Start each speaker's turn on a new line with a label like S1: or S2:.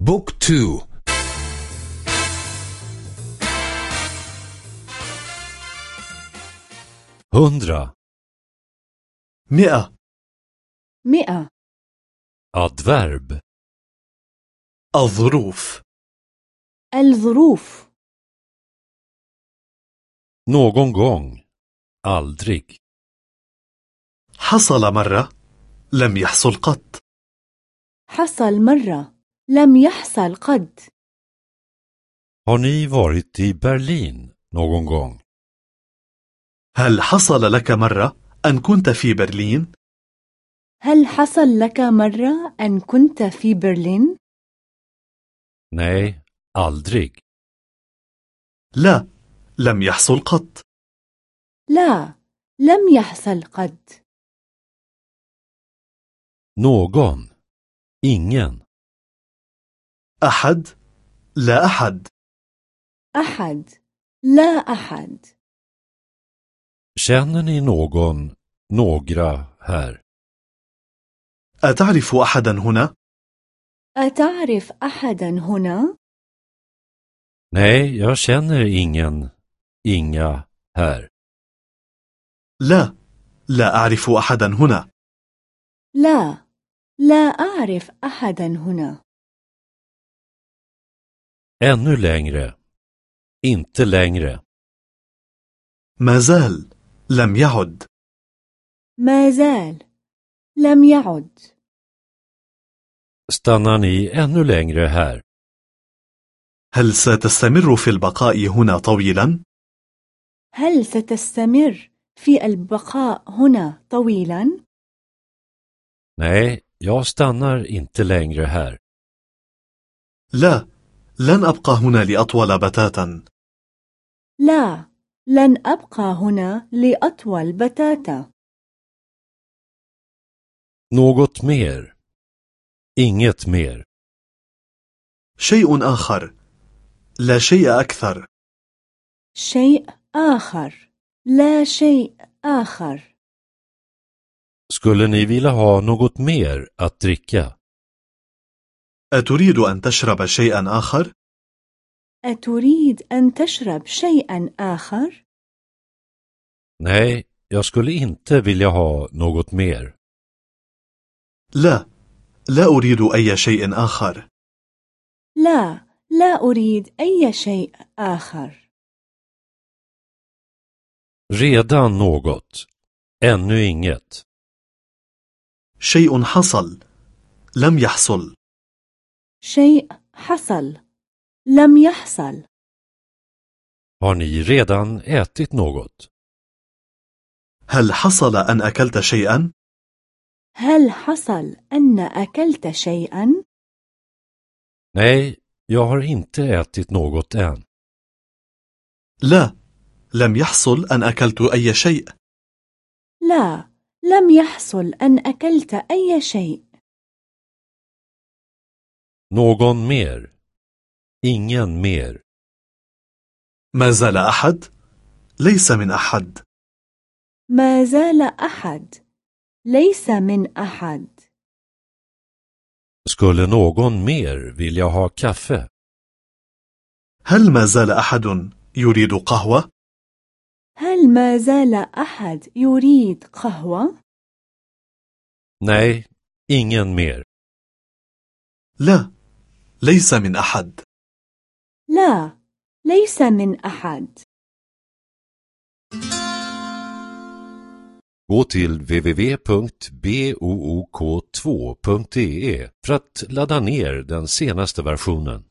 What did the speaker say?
S1: بوك تو.
S2: hundra
S3: مئة.
S4: مئة.
S2: adverb
S3: الظروف.
S4: الظروف.
S2: någon gång aldrig
S3: حصل مرة لم يحصل قط.
S4: حصل مرة. لم يحصل قد
S2: Har ni varit i Berlin någon gång?
S3: هل حصل لك مرة أن كنت في برلين؟
S4: هل حصل لك مرة أن كنت في برلين؟
S2: Nej, aldrig.
S3: لا لم يحصل قط
S4: لا لم يحصل قد
S2: Någon. Ingen.
S3: أحد لا أحد
S4: أحد لا أحد
S2: Känner ni någon, några här?
S3: أتعرف أحدا هنا؟
S4: أتعرف أحدا هنا؟
S2: Nej, jag känner ingen, inga här.
S3: لا لا أعرف أحدا هنا
S4: لا لا أعرف أحدا هنا
S2: Ännu längre. Inte längre.
S3: ما زال لم يعد
S4: ما زال لم يعد
S2: Stannar ni ännu längre här?
S3: هل ستستمر في البقاء هنا طويلا؟
S4: هل ستستمر في البقاء هنا طويلا؟
S2: Nej, jag stannar inte längre här.
S3: لا لن أبقى هنا لأطول بتاتا
S4: لا لن أبقى هنا لأطول بتاتا
S2: Något mer. Inget mer.
S3: شيء آخر لا شيء أكثر
S4: شيء آخر لا شيء آخر
S2: Skulle ni vilja ha något mer att dricka?
S3: أتريد أن تشرب شيئا آخر؟
S4: أتريد أن تشرب شيئا آخر؟
S2: Nej, jag skulle inte vilja ha något mer.
S3: لا لا أريد أي شيء آخر
S4: لا لا أريد أي شيء آخر
S2: Redan något. Ännu inget.
S3: شيء حصل لم يحصل
S4: شيء حصل لم يحصل
S2: Har ni redan ätit något?
S3: هل حصل أن أكلت شيئا؟
S4: هل حصل أن أكلت شيئا؟
S2: Nej, jag har inte ätit något än.
S3: لا لم يحصل أن أكلت أي شيء
S4: لا لم يحصل أن أكلت أي شيء
S2: Någon mer? Ingen mer.
S3: ما زال أحد؟ ليس من أحد
S4: ما زال أحد ليس من أحد
S2: Skulle någon mer vilja ha kaffe?
S3: هل ما زال أحد يريد قهوة؟
S4: هل ما زال أحد يريد قهوة؟
S2: Nej, ingen mer.
S3: لا ليس من أحد
S4: لا ليس من أحد
S2: Gå till www.book2.de för att ladda ner den senaste versionen.